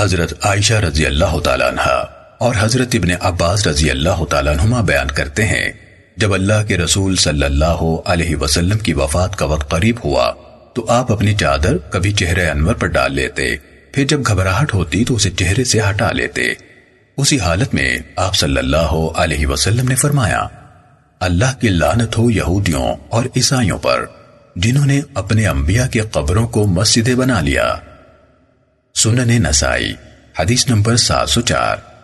حضرت عائشہ رضی اللہ تعالیٰ عنہ اور حضرت ابن عباس رضی اللہ تعالیٰ عنہما بیان کرتے ہیں جب اللہ کے رسول صلی اللہ علیہ وسلم کی وفات کا وقت قریب ہوا تو آپ اپنی چادر کبھی چہرے انور پر ڈال لیتے، پھر جب گھبراہٹ ہوتی تو اسے چہرے سے ہٹا لیتے۔ اسی حالت میں آپ صلی اللہ علیہ وسلم نے فرمایا، اللہ کی لعنت ہو یہودیوں اور عیسائیوں پر، جنہوں نے اپنے انبیاء کے قبروں کو مسجدیں بنا لیا۔ سنن نسائی حدیث نمبر سات سو چار۔